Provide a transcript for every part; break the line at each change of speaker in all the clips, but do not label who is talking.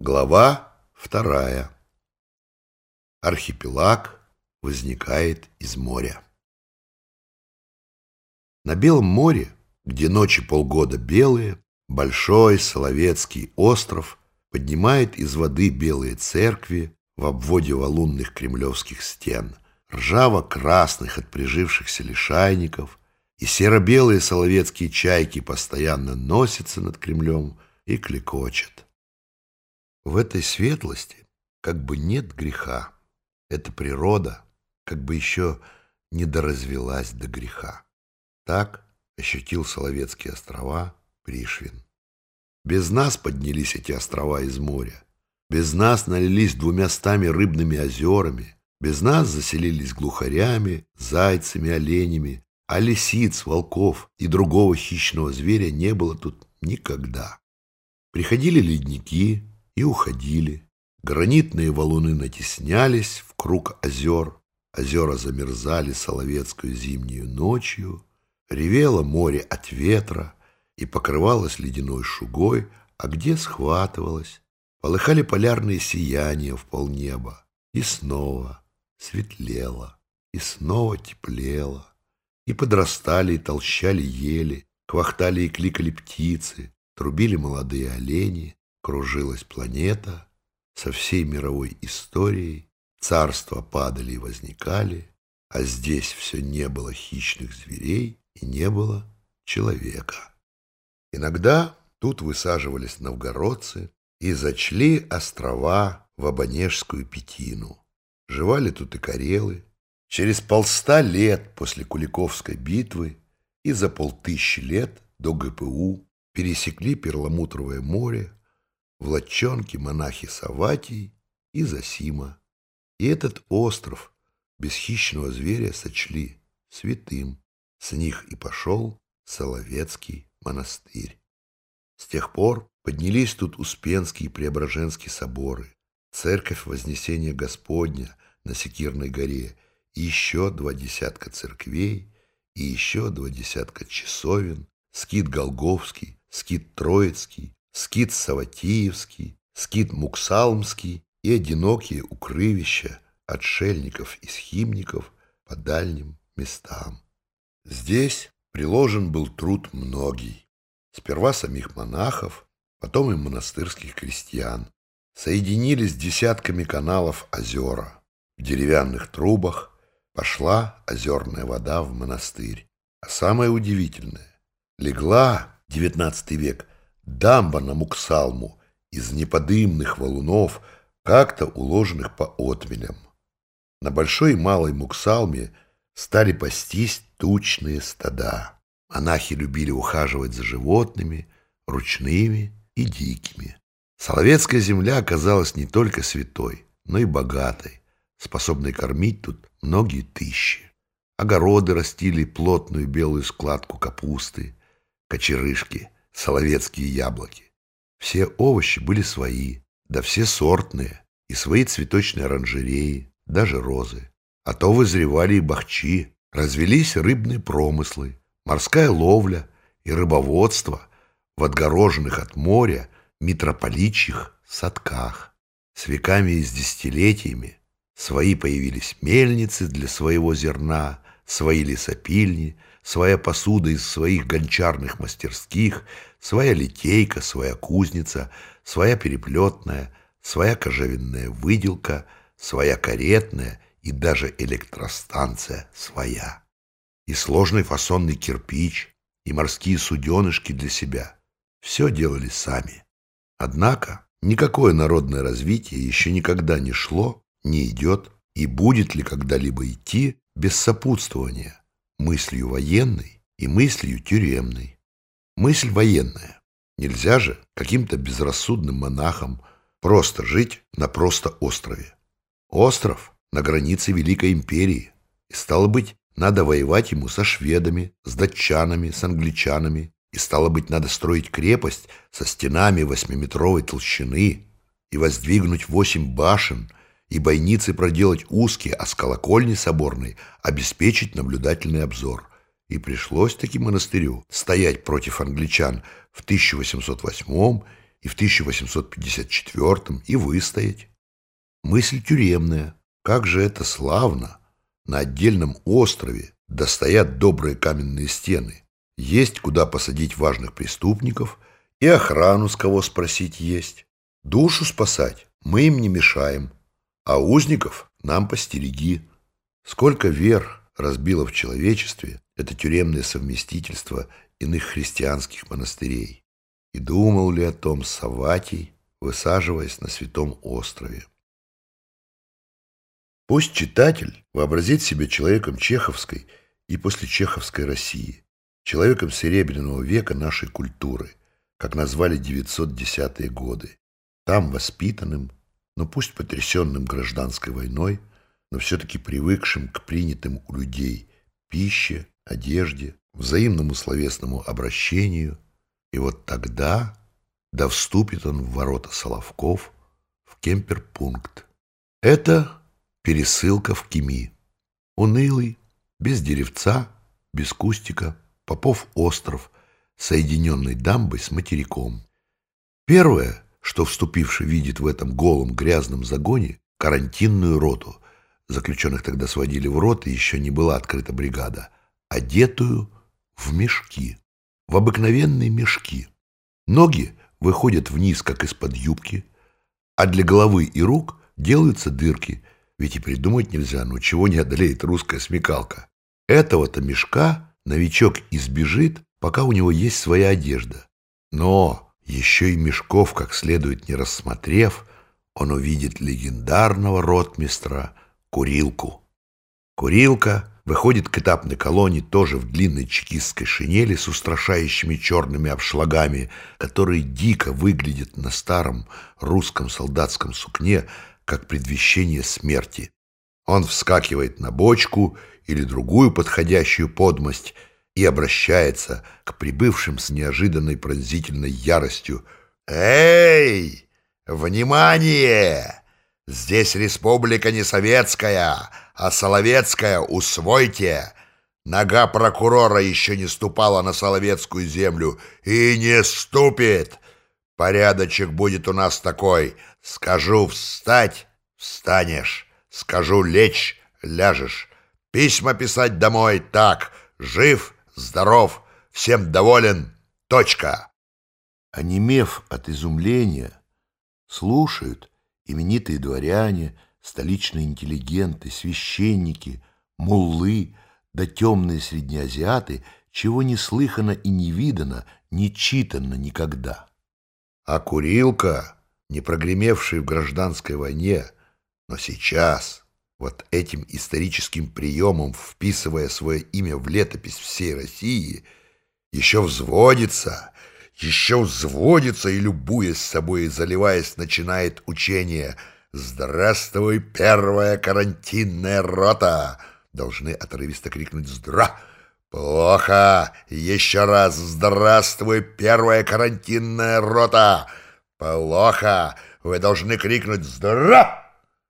Глава вторая. Архипелаг возникает из моря. На Белом море, где ночи полгода белые, большой Соловецкий остров поднимает из воды белые церкви в обводе валунных кремлевских стен, ржаво-красных от прижившихся лишайников, и серо-белые соловецкие чайки постоянно носятся над Кремлем и клекочат. В этой светлости как бы нет греха. Эта природа как бы еще не доразвелась до греха. Так ощутил Соловецкие острова Пришвин. Без нас поднялись эти острова из моря. Без нас налились двумястами рыбными озерами. Без нас заселились глухарями, зайцами, оленями, а лисиц, волков и другого хищного зверя не было тут никогда. Приходили ледники, и уходили. Гранитные валуны натеснялись в круг озер, озера замерзали соловецкую зимнюю ночью, ревело море от ветра и покрывалось ледяной шугой, а где схватывалось, полыхали полярные сияния в полнеба, и снова светлело, и снова теплело, и подрастали и толщали ели, квахтали и кликали птицы, трубили молодые олени, кружилась планета со всей мировой историей, царства падали и возникали, а здесь все не было хищных зверей и не было человека. Иногда тут высаживались новгородцы и зачли острова в Абанежскую Петину. Жевали тут и карелы. Через полста лет после Куликовской битвы и за полтысячи лет до ГПУ пересекли Перламутровое море, в лодчонке монахи Саватий и Засима. И этот остров без хищного зверя сочли святым. С них и пошел Соловецкий монастырь. С тех пор поднялись тут Успенский и Преображенский соборы, церковь Вознесения Господня на Секирной горе и еще два десятка церквей и еще два десятка часовен, скит Голговский, скит Троицкий, скит Саватиевский, скит Муксалмский и одинокие укрывища отшельников и схимников по дальним местам. Здесь приложен был труд многий. Сперва самих монахов, потом и монастырских крестьян. Соединились десятками каналов озера. В деревянных трубах пошла озерная вода в монастырь. А самое удивительное, легла, XIX век, дамба на Муксалму из неподымных валунов, как-то уложенных по отмелям. На Большой и Малой Муксалме стали пастись тучные стада. Монахи любили ухаживать за животными, ручными и дикими. Соловецкая земля оказалась не только святой, но и богатой, способной кормить тут многие тысячи. Огороды растили плотную белую складку капусты, кочерышки – соловецкие яблоки. Все овощи были свои, да все сортные, и свои цветочные оранжереи, даже розы. А то вызревали и бахчи, развелись рыбные промыслы, морская ловля и рыбоводство в отгороженных от моря митрополичьих садках. С веками и с десятилетиями свои появились мельницы для своего зерна, свои лесопильни, своя посуда из своих гончарных мастерских, своя литейка, своя кузница, своя переплетная, своя кожевенная выделка, своя каретная и даже электростанция своя. И сложный фасонный кирпич, и морские суденышки для себя. Все делали сами. Однако никакое народное развитие еще никогда не шло, не идет и будет ли когда-либо идти без сопутствования мыслью военной и мыслью тюремной. Мысль военная. Нельзя же каким-то безрассудным монахам просто жить на просто острове. Остров на границе Великой Империи. И стало быть, надо воевать ему со шведами, с датчанами, с англичанами. И стало быть, надо строить крепость со стенами восьмиметровой толщины и воздвигнуть восемь башен и бойницы проделать узкие, а с колокольни соборной обеспечить наблюдательный обзор. И пришлось таки монастырю стоять против англичан в 1808 и в 1854 и выстоять. Мысль тюремная. Как же это славно! На отдельном острове достоят добрые каменные стены. Есть куда посадить важных преступников, и охрану с кого спросить есть. Душу спасать мы им не мешаем, а узников нам постереги. Сколько вер разбило в человечестве это тюремное совместительство иных христианских монастырей. И думал ли о том Саватий, высаживаясь на святом острове. Пусть читатель вообразит себя человеком чеховской и после чеховской России, человеком серебряного века нашей культуры, как назвали 910-е годы, там воспитанным, но пусть потрясенным гражданской войной, но все-таки привыкшим к принятым у людей пище, одежде, взаимному словесному обращению. И вот тогда да вступит он в ворота Соловков, в кемперпункт. Это пересылка в Кими. Унылый, без деревца, без кустика, Попов остров, соединенный дамбой с материком. Первое, что вступивший видит в этом голом грязном загоне, карантинную роту. Заключенных тогда сводили в рот, и еще не была открыта бригада, одетую в мешки, в обыкновенные мешки. Ноги выходят вниз, как из-под юбки, а для головы и рук делаются дырки, ведь и придумать нельзя, но чего не одолеет русская смекалка. Этого-то мешка новичок избежит, пока у него есть своя одежда. Но еще и мешков, как следует не рассмотрев, он увидит легендарного ротмистра Курилку. Курилка выходит к этапной колонии тоже в длинной чекистской шинели с устрашающими черными обшлагами, которые дико выглядят на старом русском солдатском сукне, как предвещение смерти. Он вскакивает на бочку или другую подходящую подмость и обращается к прибывшим с неожиданной пронзительной яростью. «Эй! Внимание! Здесь республика не советская, а соловецкая, усвойте! Нога прокурора еще не ступала на соловецкую землю и не ступит! Порядочек будет у нас такой. Скажу встать — встанешь, скажу лечь — ляжешь. Письма писать домой — так, жив, здоров, всем доволен, точка. Онемев от изумления, слушают именитые дворяне, столичные интеллигенты, священники, муллы, да темные среднеазиаты, чего не слыхано и не видано, не читано никогда. А курилка, не прогремевший в гражданской войне, но сейчас, вот этим историческим приемом, вписывая свое имя в летопись всей России, еще взводится, еще взводится и, любуясь собой и заливаясь, начинает учение «Здравствуй, первая карантинная рота!» Должны отрывисто крикнуть «Здра!» «Плохо! Еще раз здравствуй, первая карантинная рота!» «Плохо! Вы должны крикнуть «Здра!»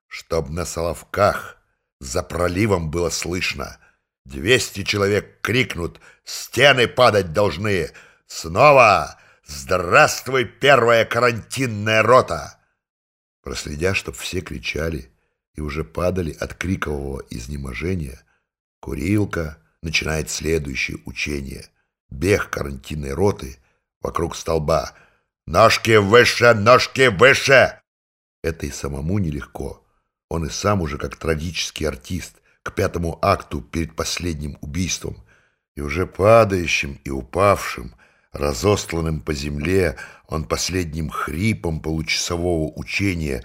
Чтоб на Соловках за проливом было слышно. Двести человек крикнут «Стены падать должны!» Снова «Здравствуй, первая карантинная рота!» Проследя, чтоб все кричали и уже падали от крикового изнеможения, курилка начинает следующее учение. Бег карантинной роты вокруг столба. «Ножки выше, ножки выше!» Это и самому нелегко. Он и сам уже как трагический артист к пятому акту перед последним убийством и уже падающим и упавшим Разостланным по земле, он последним хрипом получасового учения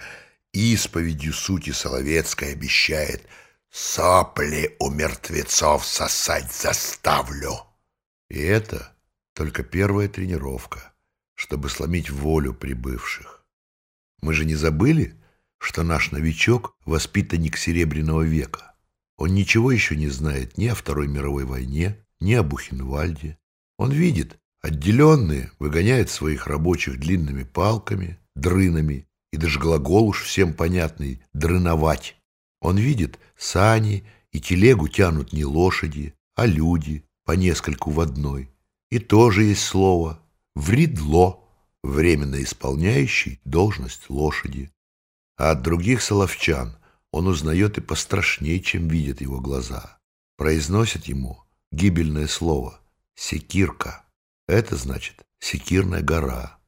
исповедью сути Соловецкой обещает «Сопли у мертвецов сосать заставлю». И это только первая тренировка, чтобы сломить волю прибывших. Мы же не забыли, что наш новичок — воспитанник Серебряного века. Он ничего еще не знает ни о Второй мировой войне, ни о Бухенвальде. Он видит, Отделенные выгоняют своих рабочих длинными палками, дрынами, и даже глагол уж всем понятный «дрыновать». Он видит, сани и телегу тянут не лошади, а люди, по нескольку в одной. И тоже есть слово «вредло», временно исполняющий должность лошади. А от других соловчан он узнает и пострашнее, чем видят его глаза. Произносит ему гибельное слово «секирка». Это значит «секирная гора».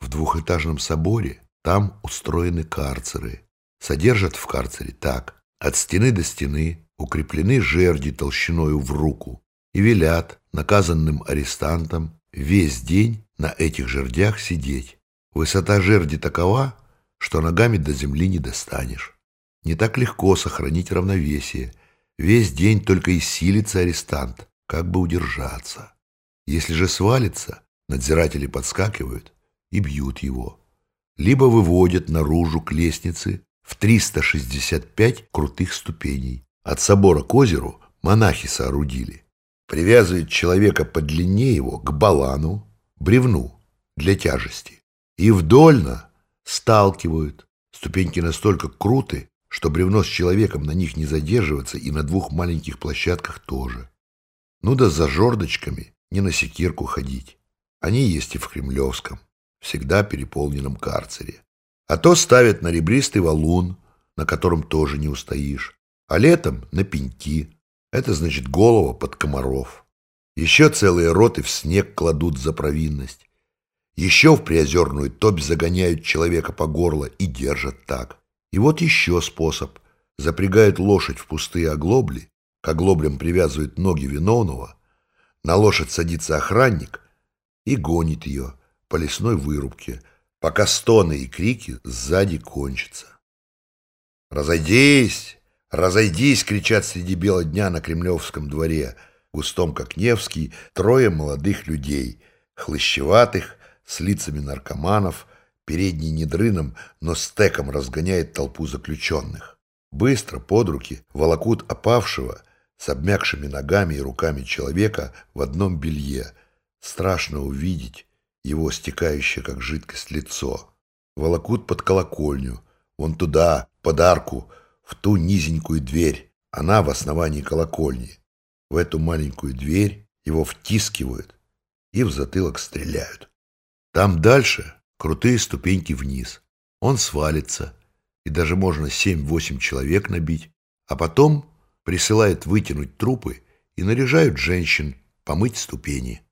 В двухэтажном соборе там устроены карцеры. Содержат в карцере так. От стены до стены укреплены жерди толщиною в руку и велят наказанным арестантам весь день на этих жердях сидеть. Высота жерди такова, что ногами до земли не достанешь. Не так легко сохранить равновесие. Весь день только и силится арестант, как бы удержаться. Если же свалится, надзиратели подскакивают и бьют его. Либо выводят наружу к лестнице в 365 крутых ступеней. От собора к озеру монахи соорудили. Привязывают человека по длине его к балану, бревну для тяжести. И вдольно сталкивают. Ступеньки настолько круты, что бревно с человеком на них не задерживается и на двух маленьких площадках тоже. Ну да за жердочками не на секирку ходить. Они есть и в Кремлевском, всегда переполненном карцере. А то ставят на ребристый валун, на котором тоже не устоишь, а летом на пеньки. Это значит голова под комаров. Еще целые роты в снег кладут за провинность. Еще в приозерную топь загоняют человека по горло и держат так. И вот еще способ. Запрягают лошадь в пустые оглобли, к оглоблям привязывают ноги виновного, на лошадь садится охранник и гонит ее по лесной вырубке, пока стоны и крики сзади кончатся. «Разойдись! Разойдись!» — кричат среди бела дня на Кремлевском дворе, густом как Невский, трое молодых людей, хлыщеватых, с лицами наркоманов, Передний не дрыном, но стеком разгоняет толпу заключенных. Быстро, под руки, волокут опавшего с обмякшими ногами и руками человека в одном белье. Страшно увидеть его стекающее, как жидкость, лицо. Волокут под колокольню, вон туда, под арку, в ту низенькую дверь. Она в основании колокольни. В эту маленькую дверь его втискивают и в затылок стреляют. Там дальше крутые ступеньки вниз. Он свалится, и даже можно семь-восемь человек набить, а потом присылает вытянуть трупы и наряжают женщин помыть ступени.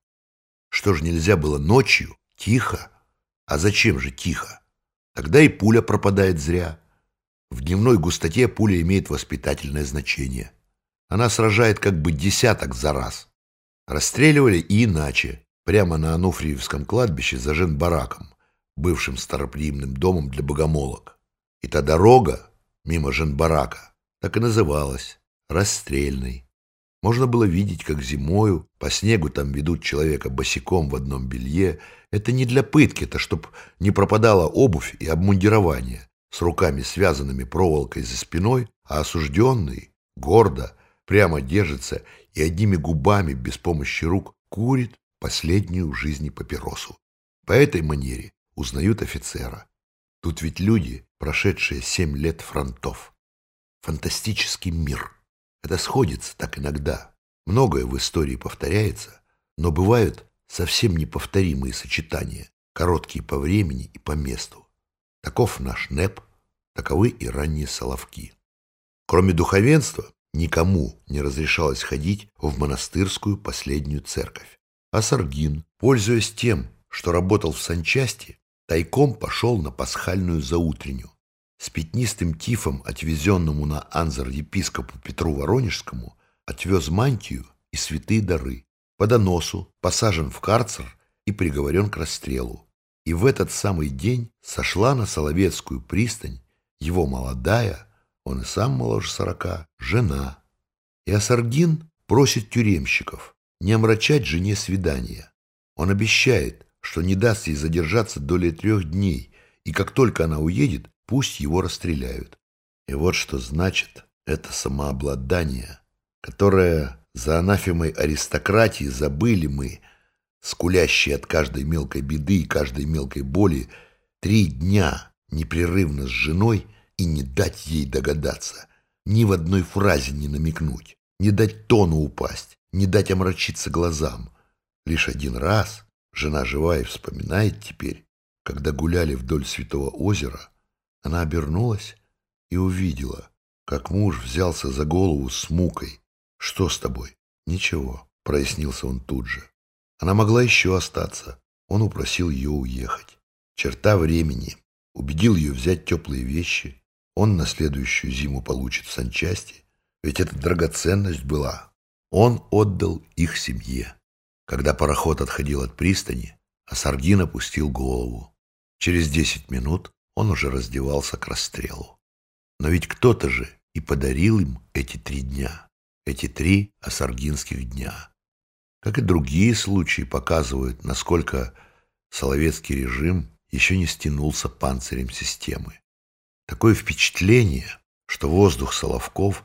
Что ж нельзя было ночью? Тихо. А зачем же тихо? Тогда и пуля пропадает зря. В дневной густоте пуля имеет воспитательное значение. Она сражает как бы десяток за раз. Расстреливали и иначе, прямо на Ануфриевском кладбище за женбараком бывшим староприимным домом для богомолок. И та дорога мимо Женбарака так и называлась Расстрельной. Можно было видеть, как зимою по снегу там ведут человека босиком в одном белье. Это не для пытки, это чтоб не пропадала обувь и обмундирование, с руками связанными проволокой за спиной, а осужденный гордо прямо держится и одними губами без помощи рук курит последнюю в жизни папиросу. По этой манере узнают офицера. Тут ведь люди, прошедшие семь лет фронтов. Фантастический мир. Это сходится так иногда. Многое в истории повторяется, но бывают совсем неповторимые сочетания, короткие по времени и по месту. Таков наш НЭП, таковы и ранние Соловки. Кроме духовенства, никому не разрешалось ходить в монастырскую последнюю церковь. А Саргин, пользуясь тем, что работал в санчасти, тайком пошел на пасхальную заутренню. С пятнистым тифом, отвезенному на Анзар епископу Петру Воронежскому, отвез мантию и святые дары. По доносу посажен в карцер и приговорен к расстрелу. И в этот самый день сошла на Соловецкую пристань его молодая, он и сам моложе сорока, жена. И Асаргин просит тюремщиков не омрачать жене свидания. Он обещает, что не даст ей задержаться доли трех дней, и как только она уедет, пусть его расстреляют. И вот что значит это самообладание, которое за анафемой аристократии забыли мы, скулящие от каждой мелкой беды и каждой мелкой боли, три дня непрерывно с женой и не дать ей догадаться, ни в одной фразе не намекнуть, не дать тону упасть, не дать омрачиться глазам. Лишь один раз — Жена живая вспоминает теперь, Когда гуляли вдоль Святого озера, она обернулась и увидела, как муж взялся за голову с мукой. «Что с тобой?» «Ничего», — прояснился он тут же. Она могла еще остаться. Он упросил ее уехать. Черта времени. Убедил ее взять теплые вещи. Он на следующую зиму получит санчасти. Ведь это драгоценность была. Он отдал их семье. Когда пароход отходил от пристани, Асаргин опустил голову. Через десять минут он уже раздевался к расстрелу. Но ведь кто-то же и подарил им эти три дня, эти три асаргинских дня. Как и другие случаи показывают, насколько Соловецкий режим еще не стянулся панцирем системы. Такое впечатление, что воздух Соловков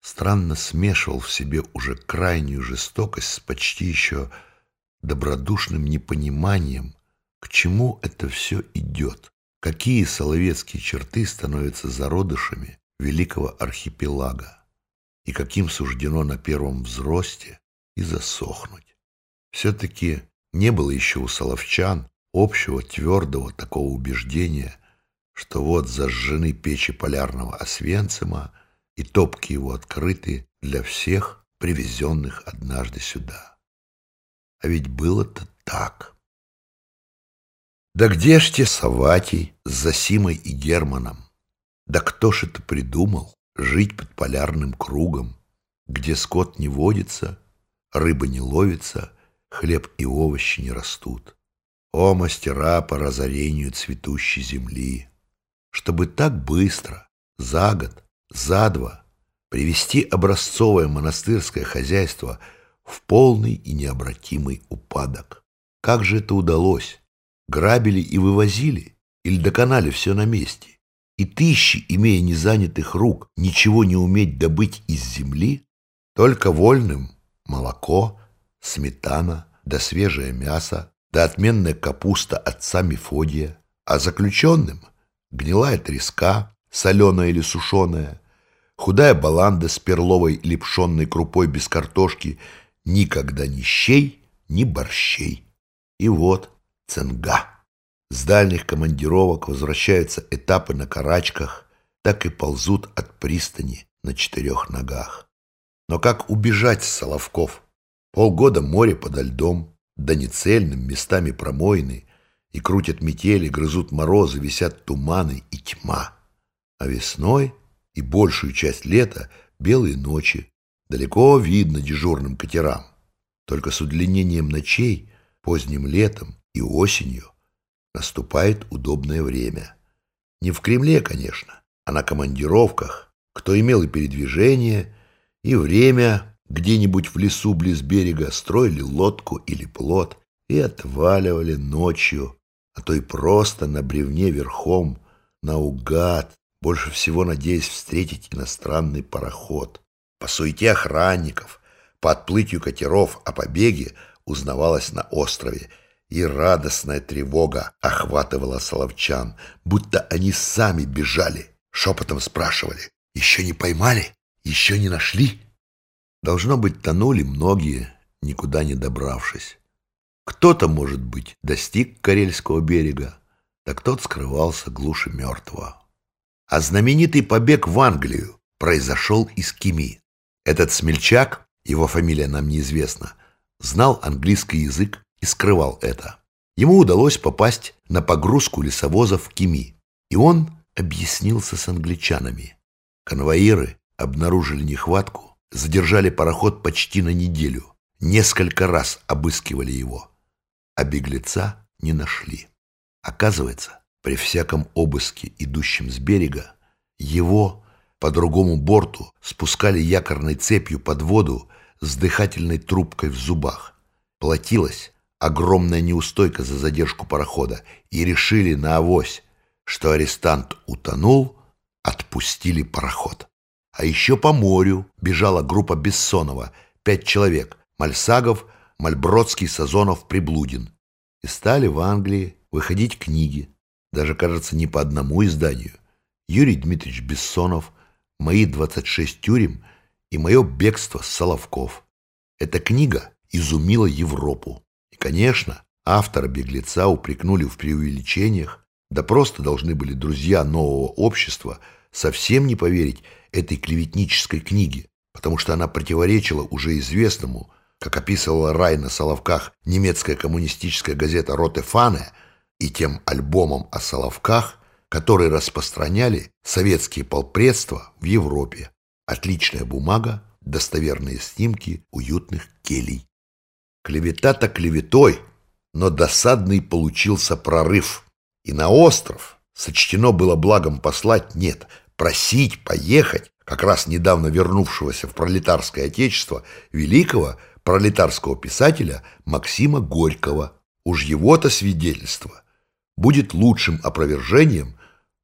странно смешивал в себе уже крайнюю жестокость с почти еще добродушным непониманием, к чему это все идет, какие соловецкие черты становятся зародышами великого архипелага и каким суждено на первом взросте и засохнуть. Все-таки не было еще у соловчан общего твердого такого убеждения, что вот зажжены печи полярного Освенцима, и топки его открыты для всех, привезенных однажды сюда. А ведь было-то так. Да где ж те Саватий с Засимой и Германом? Да кто ж это придумал жить под полярным кругом, где скот не водится, рыба не ловится, хлеб и овощи не растут? О, мастера по разорению цветущей земли! Чтобы так быстро, за год, за два, привести образцовое монастырское хозяйство в полный и необратимый упадок. Как же это удалось? Грабили и вывозили? Или доконали все на месте? И тысячи, имея незанятых рук, ничего не уметь добыть из земли? Только вольным молоко, сметана, да свежее мясо, да отменная капуста отца Мефодия, а заключенным гнилая треска, соленая или сушеная, худая баланда с перловой или пшенной крупой без картошки, никогда ни щей, ни борщей. И вот ценга. С дальних командировок возвращаются этапы на карачках, так и ползут от пристани на четырех ногах. Но как убежать с Соловков? Полгода море подо льдом, да нецельным, местами промойны, и крутят метели, грызут морозы, висят туманы и тьма. А весной и большую часть лета белые ночи, далеко видно дежурным катерам. Только с удлинением ночей, поздним летом и осенью наступает удобное время. Не в Кремле, конечно, а на командировках, кто имел и передвижение, и время где-нибудь в лесу близ берега строили лодку или плот и отваливали ночью, а то и просто на бревне верхом, наугад, больше всего надеясь встретить иностранный пароход. По суете охранников, по отплытию катеров о побеге узнавалось на острове, и радостная тревога охватывала соловчан, будто они сами бежали. Шепотом спрашивали, «Еще не поймали? Еще не нашли?» Должно быть, тонули многие, никуда не добравшись. Кто-то, может быть, достиг Карельского берега, так тот скрывался глуши мертвого. А знаменитый побег в Англию произошел из Кими. Этот смельчак, его фамилия нам неизвестна, знал английский язык и скрывал это. Ему удалось попасть на погрузку лесовозов в Кими, и он объяснился с англичанами. Конвоиры обнаружили нехватку задержали пароход почти на неделю, несколько раз обыскивали его, а беглеца не нашли. Оказывается, при всяком обыске, идущем с берега, его по другому борту спускали якорной цепью под воду с дыхательной трубкой в зубах. Платилась огромная неустойка за задержку парохода, и решили на авось, что арестант утонул, отпустили пароход. А еще по морю бежала группа Бессонова, пять человек, Мальсагов, Мальбродский, Сазонов, Приблудин. И стали в Англии выходить книги, даже, кажется, не по одному изданию. Юрий Дмитриевич Бессонов, «Мои 26 тюрем» и «Мое бегство с Соловков». Эта книга изумила Европу. И, конечно, Автора-беглеца упрекнули в преувеличениях, да просто должны были друзья нового общества совсем не поверить этой клеветнической книге, потому что она противоречила уже известному, как описывала рай на Соловках немецкая коммунистическая газета «Роте Фане» и тем альбомом о Соловках, которые распространяли советские полпредства в Европе. Отличная бумага, достоверные снимки уютных келей. Клевета-то клеветой, но досадный получился прорыв. И на остров сочтено было благом послать нет, просить поехать как раз недавно вернувшегося в пролетарское отечество великого пролетарского писателя Максима Горького. Уж его-то свидетельство будет лучшим опровержением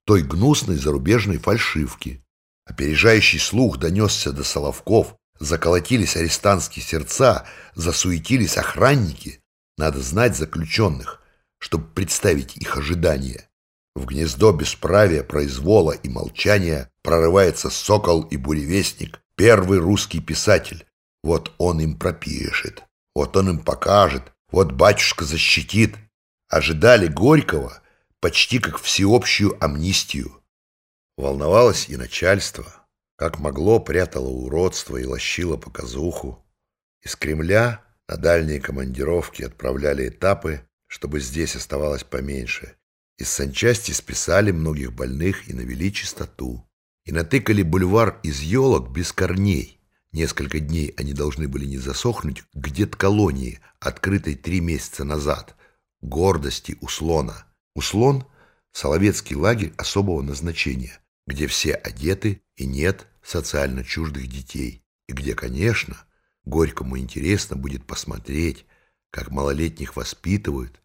той гнусной зарубежной фальшивки. Опережающий слух донесся до Соловков, заколотились арестантские сердца, засуетились охранники. Надо знать заключенных, чтобы представить их ожидания. В гнездо бесправия, произвола и молчания прорывается сокол и буревестник, первый русский писатель. Вот он им пропишет, вот он им покажет, вот батюшка защитит. Ожидали Горького почти как всеобщую амнистию. Волновалось и начальство, как могло прятало уродство и лощило показуху. Из Кремля на дальние командировки отправляли этапы, чтобы здесь оставалось поменьше. Из санчасти списали многих больных и навели чистоту. И натыкали бульвар из елок без корней. Несколько дней они должны были не засохнуть к дед-колонии, открытой три месяца назад. Гордости Услона. Услон — Соловецкий лагерь особого назначения, где все одеты и нет социально чуждых детей, и где, конечно, Горькому интересно будет посмотреть, как малолетних воспитывают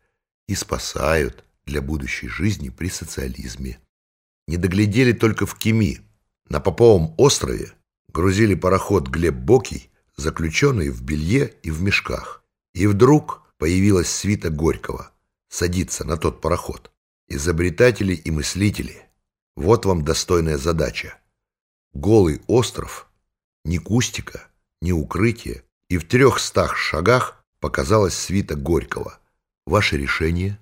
и спасают для будущей жизни при социализме. Не доглядели только в Кеми. На Поповом острове грузили пароход Глеб Бокий, заключенный в белье и в мешках. И вдруг появилась свита Горького садиться на тот пароход. Изобретатели и мыслители. Вот вам достойная задача. Голый остров, ни кустика, ни укрытия, и в трехстах шагах показалась свита Горького. Ваше решение?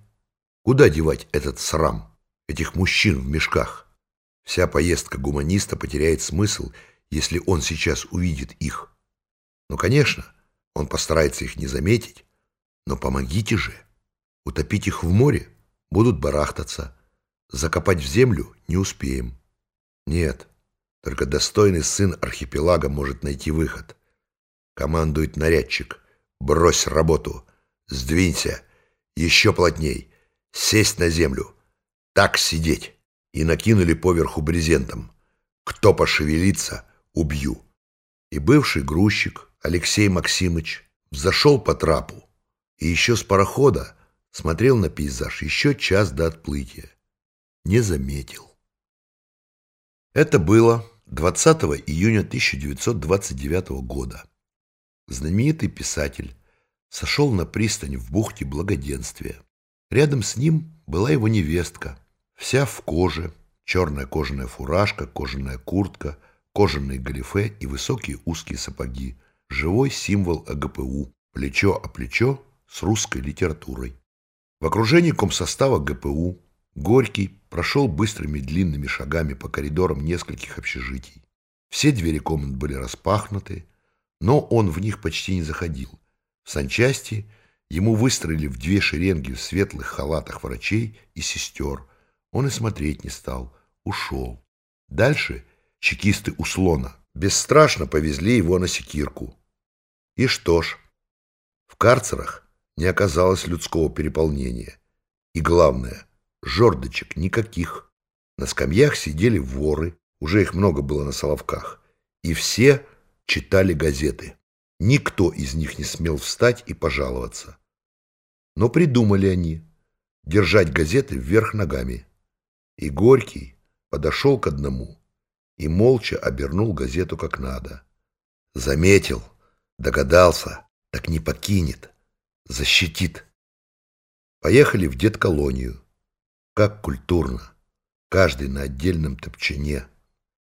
Куда девать этот срам, этих мужчин в мешках? Вся поездка гуманиста потеряет смысл, если он сейчас увидит их. Ну, конечно, он постарается их не заметить, но помогите же. Утопить их в море будут барахтаться, закопать в землю не успеем. Нет, только достойный сын архипелага может найти выход. Командует нарядчик. Брось работу. Сдвинься. Еще плотней. Сесть на землю. Так сидеть. И накинули поверху брезентом. Кто пошевелится, убью. И бывший грузчик Алексей Максимыч взошел по трапу и еще с парохода смотрел на пейзаж еще час до отплытия. Не заметил. Это было 20 июня 1929 года. Знаменитый писатель сошел на пристань в бухте Благоденствия. Рядом с ним была его невестка, вся в коже, черная кожаная фуражка, кожаная куртка, кожаные галифе и высокие узкие сапоги, живой символ АГПУ, плечо о плечо с русской литературой. В окружении комсостава ГПУ Горький прошел быстрыми длинными шагами по коридорам нескольких общежитий. Все двери комнат были распахнуты, но он в них почти не заходил. В санчасти ему выстроили в две шеренги в светлых халатах врачей и сестер. Он и смотреть не стал, ушел. Дальше чекисты Услона бесстрашно повезли его на секирку. И что ж, в карцерах не оказалось людского переполнения. И главное, жердочек никаких. На скамьях сидели воры, уже их много было на Соловках, и все читали газеты. Никто из них не смел встать и пожаловаться. Но придумали они держать газеты вверх ногами. И Горький подошел к одному и молча обернул газету как надо. Заметил, догадался, так не покинет, защитит. Поехали в дед-колонию. Как культурно. Каждый на отдельном топчине,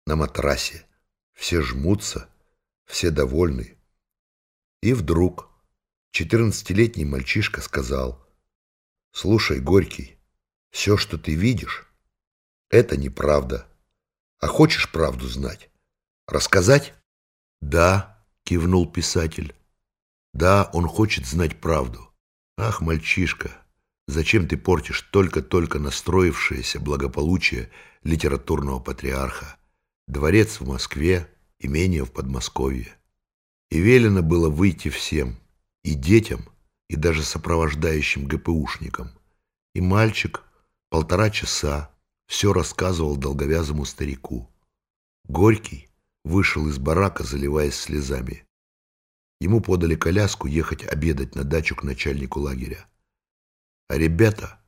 на матрасе. Все жмутся, все довольны. И вдруг четырнадцатилетний мальчишка сказал, Слушай, Горький, все, что ты видишь, это неправда. А хочешь правду знать? Рассказать? Да, кивнул писатель. Да, он хочет знать правду. Ах, мальчишка, зачем ты портишь только-только настроившееся благополучие литературного патриарха? Дворец в Москве, имение в Подмосковье. И велено было выйти всем, и детям, и даже сопровождающим ГПУшникам. И мальчик полтора часа все рассказывал долговязому старику. Горький вышел из барака, заливаясь слезами. Ему подали коляску ехать обедать на дачу к начальнику лагеря. А ребята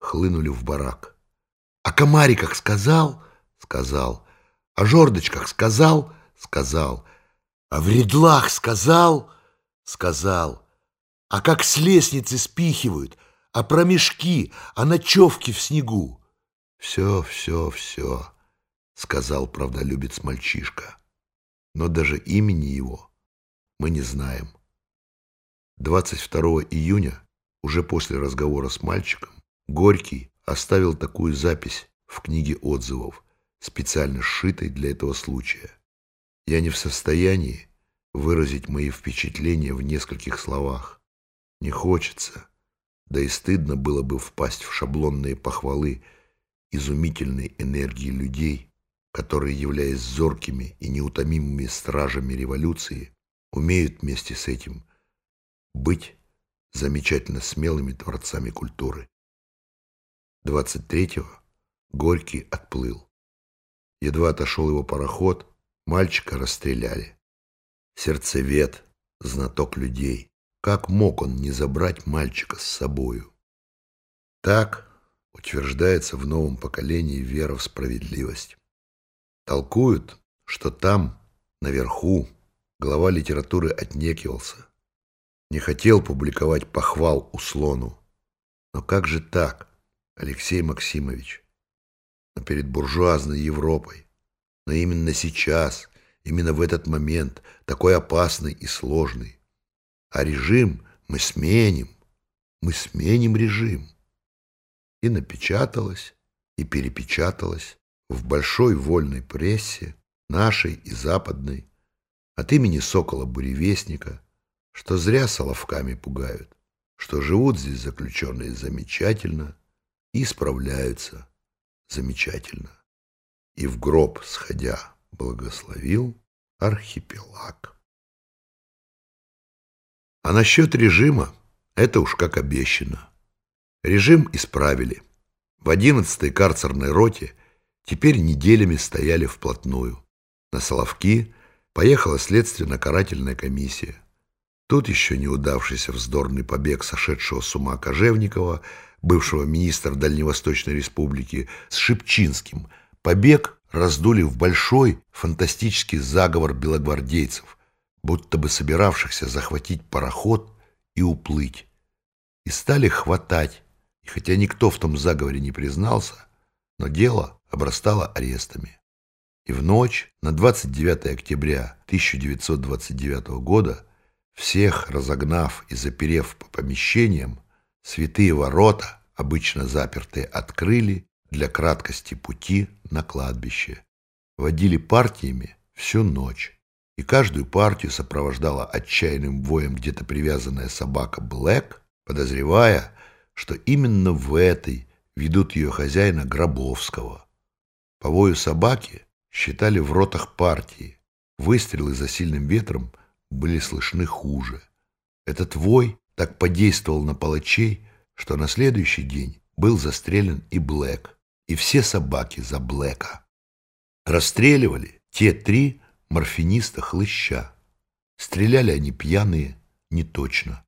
хлынули в барак. «О комариках сказал?» «Сказал». «О жердочках сказал?» «Сказал». «О вредлах сказал?» «Сказал». «А как с лестницы спихивают?» «А про мешки? А ночевки в снегу?» «Все, все, все», — сказал правдолюбец мальчишка. Но даже имени его мы не знаем. 22 июня, уже после разговора с мальчиком, Горький оставил такую запись в книге отзывов, специально сшитой для этого случая. Я не в состоянии выразить мои впечатления в нескольких словах. Не хочется, да и стыдно было бы впасть в шаблонные похвалы изумительной энергии людей, которые, являясь зоркими и неутомимыми стражами революции, умеют вместе с этим быть замечательно смелыми творцами культуры. 23-го Горький отплыл. Едва отошел его пароход, мальчика расстреляли. Сердцевед, знаток людей. Как мог он не забрать мальчика с собою? Так утверждается в новом поколении вера в справедливость. Толкуют, что там, наверху, глава литературы отнекивался. Не хотел публиковать похвал Услону. Но как же так, Алексей Максимович? Но перед буржуазной Европой, но именно сейчас, именно в этот момент, такой опасный и сложный. А режим мы сменим, мы сменим режим. И напечаталось, и перепечаталось в большой вольной прессе, нашей и западной, от имени Сокола-буревестника, что зря соловками пугают, что живут здесь заключенные замечательно и справляются замечательно. И в гроб, сходя, благословил архипелаг. А насчет режима это уж как обещано. Режим исправили. В одиннадцатой карцерной роте теперь неделями стояли вплотную. На Соловки Поехала следственно-карательная комиссия. Тут еще неудавшийся вздорный побег сошедшего с ума Кожевникова, бывшего министра Дальневосточной республики, с Шипчинским. Побег раздули в большой фантастический заговор белогвардейцев, будто бы собиравшихся захватить пароход и уплыть. И стали хватать, и хотя никто в том заговоре не признался, но дело обрастало арестами. И в ночь на 29 октября 1929 года, всех разогнав и заперев по помещениям, святые ворота, обычно запертые, открыли для краткости пути на кладбище. Водили партиями всю ночь, и каждую партию сопровождала отчаянным воем где-то привязанная собака Блэк, подозревая, что именно в этой ведут ее хозяина Гробовского. По вою собаки считали в ротах партии. Выстрелы за сильным ветром были слышны хуже. Этот вой так подействовал на палачей, что на следующий день был застрелен и Блэк, и все собаки за Блэка. Расстреливали те три морфиниста-хлыща. Стреляли они пьяные, не точно.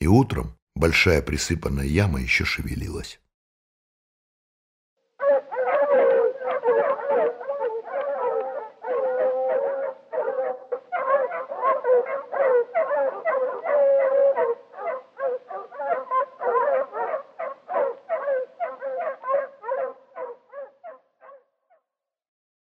И утром большая присыпанная яма еще шевелилась.